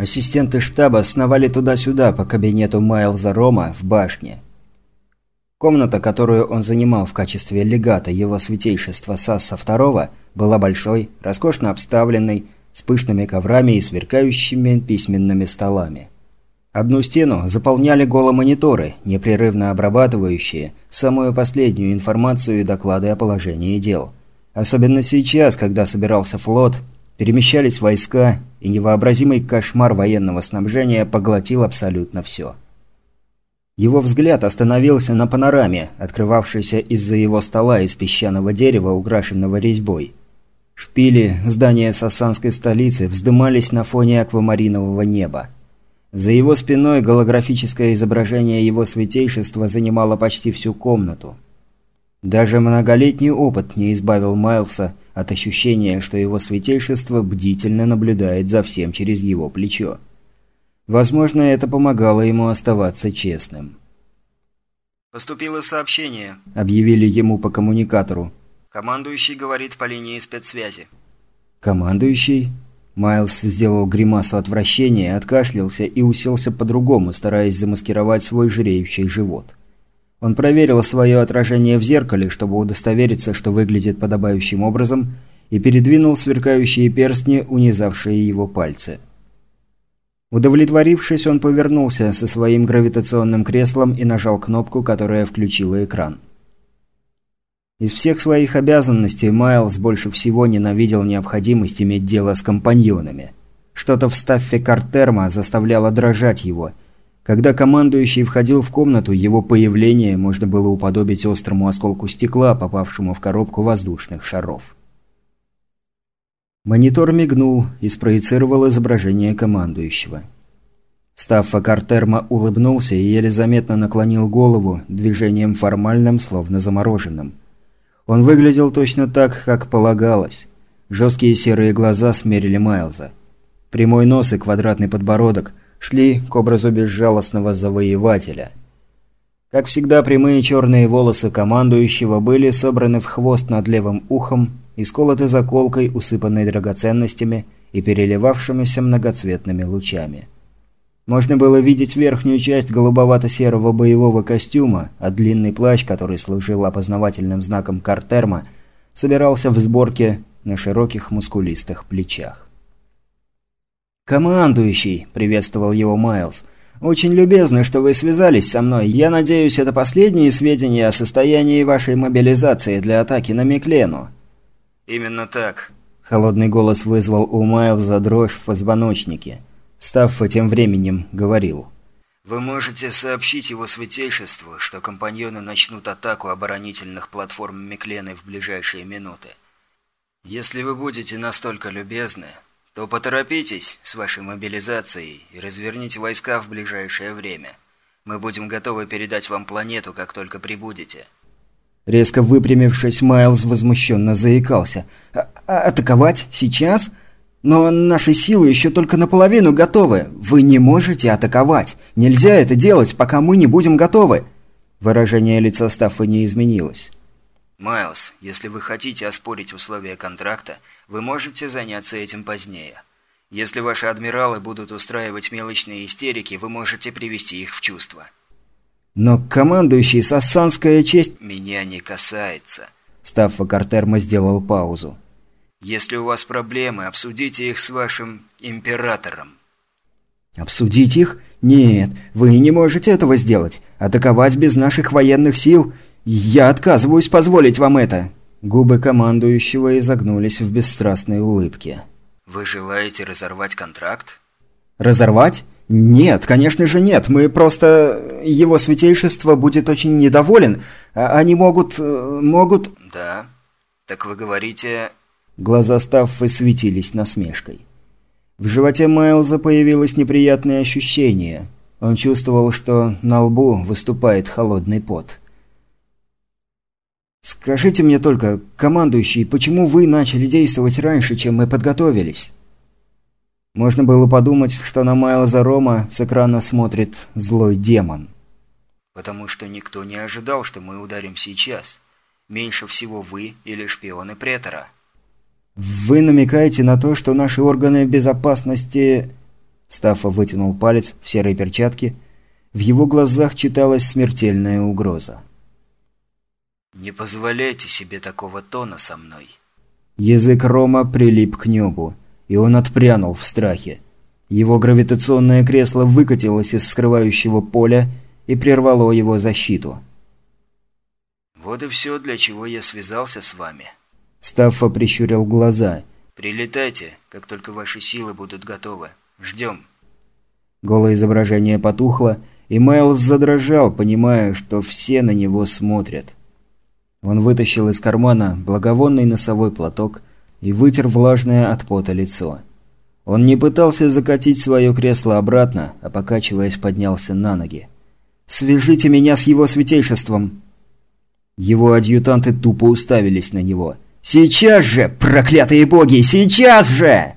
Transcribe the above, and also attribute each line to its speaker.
Speaker 1: Ассистенты штаба сновали туда-сюда по кабинету Майлза Рома в башне. Комната, которую он занимал в качестве легата его святейшества Сасса II, была большой, роскошно обставленной, с пышными коврами и сверкающими письменными столами. Одну стену заполняли голомониторы, непрерывно обрабатывающие самую последнюю информацию и доклады о положении дел. Особенно сейчас, когда собирался флот, перемещались войска, и невообразимый кошмар военного снабжения поглотил абсолютно все. Его взгляд остановился на панораме, открывавшейся из-за его стола из песчаного дерева, украшенного резьбой. Шпили здания сассанской столицы вздымались на фоне аквамаринового неба. За его спиной голографическое изображение его святейшества занимало почти всю комнату. Даже многолетний опыт не избавил Майлса от ощущения, что его святейшество бдительно наблюдает за всем через его плечо. Возможно, это помогало ему оставаться честным.
Speaker 2: «Поступило сообщение», –
Speaker 1: объявили ему по коммуникатору.
Speaker 2: «Командующий говорит по линии спецсвязи».
Speaker 1: «Командующий?» Майлз сделал гримасу отвращения, откашлялся и уселся по-другому, стараясь замаскировать свой жиреющий живот. Он проверил свое отражение в зеркале, чтобы удостовериться, что выглядит подобающим образом, и передвинул сверкающие перстни, унизавшие его пальцы. Удовлетворившись, он повернулся со своим гравитационным креслом и нажал кнопку, которая включила экран. Из всех своих обязанностей Майлз больше всего ненавидел необходимость иметь дело с компаньонами. Что-то в стаффе Картерма заставляло дрожать его. Когда командующий входил в комнату, его появление можно было уподобить острому осколку стекла, попавшему в коробку воздушных шаров. Монитор мигнул и спроецировал изображение командующего. Стаффа Картерма улыбнулся и еле заметно наклонил голову, движением формальным, словно замороженным. Он выглядел точно так, как полагалось. Жесткие серые глаза смерили Майлза. Прямой нос и квадратный подбородок шли к образу безжалостного завоевателя. Как всегда, прямые черные волосы командующего были собраны в хвост над левым ухом и сколоты заколкой, усыпанной драгоценностями и переливавшимися многоцветными лучами. Можно было видеть верхнюю часть голубовато-серого боевого костюма, а длинный плащ, который служил опознавательным знаком Картерма, собирался в сборке на широких мускулистых плечах. «Командующий!» – приветствовал его Майлз. «Очень любезно, что вы связались со мной. Я надеюсь, это последние сведения о состоянии вашей мобилизации для атаки на Миклену».
Speaker 2: «Именно так», –
Speaker 1: холодный голос вызвал у Майлза дрожь в позвоночнике. Стаффа тем временем говорил.
Speaker 2: «Вы можете сообщить его святейшеству, что компаньоны начнут атаку оборонительных платформ Миклены в ближайшие минуты. Если вы будете настолько любезны, то поторопитесь с вашей мобилизацией и разверните войска в ближайшее время. Мы будем готовы передать вам планету, как только прибудете».
Speaker 1: Резко выпрямившись, Майлз возмущенно заикался. «А «Атаковать? Сейчас? Но наши силы еще только наполовину готовы. Вы не можете атаковать. Нельзя это делать, пока мы не будем готовы. Выражение лица Стаффа не изменилось.
Speaker 2: «Майлз, если вы хотите оспорить условия контракта, вы можете заняться этим позднее. Если ваши адмиралы будут устраивать мелочные истерики, вы можете привести их в чувство».
Speaker 1: «Но командующий Сассанская честь...»
Speaker 2: «Меня не касается».
Speaker 1: Стаффа Картерма сделал паузу.
Speaker 2: Если у вас проблемы, обсудите их с вашим императором».
Speaker 1: «Обсудить их? Нет, вы не можете этого сделать. Атаковать без наших военных сил? Я отказываюсь позволить вам это». Губы командующего изогнулись в бесстрастной улыбке.
Speaker 2: «Вы желаете разорвать контракт?»
Speaker 1: «Разорвать? Нет, конечно же нет. Мы просто... Его святейшество будет очень недоволен. А они могут... могут...»
Speaker 2: «Да. Так вы говорите,
Speaker 1: Глаза Стаффы светились насмешкой. В животе Майлза появилось неприятное ощущение. Он чувствовал, что на лбу выступает холодный пот. «Скажите мне только, командующий, почему вы начали действовать раньше, чем мы подготовились?» Можно было подумать, что на Майлза Рома с экрана смотрит злой демон.
Speaker 2: «Потому что никто не ожидал, что мы ударим сейчас. Меньше всего вы или шпионы Претора».
Speaker 1: Вы намекаете на то, что наши органы безопасности... Стаффа вытянул палец в серой перчатке. В его глазах читалась смертельная угроза.
Speaker 2: «Не позволяйте себе такого тона со мной».
Speaker 1: Язык Рома прилип к небу, и он отпрянул в страхе. Его гравитационное кресло выкатилось из скрывающего поля и прервало его защиту.
Speaker 2: «Вот и все, для чего я связался с вами».
Speaker 1: Стаффа прищурил глаза.
Speaker 2: «Прилетайте, как только ваши силы будут готовы. Ждем».
Speaker 1: Голое изображение потухло, и Майлз задрожал, понимая, что все на него смотрят. Он вытащил из кармана благовонный носовой платок и вытер влажное от пота лицо. Он не пытался закатить свое кресло обратно, а покачиваясь поднялся на ноги. «Свяжите меня с его святейшеством!» Его адъютанты тупо уставились на него. «Сейчас же, проклятые боги, сейчас же!»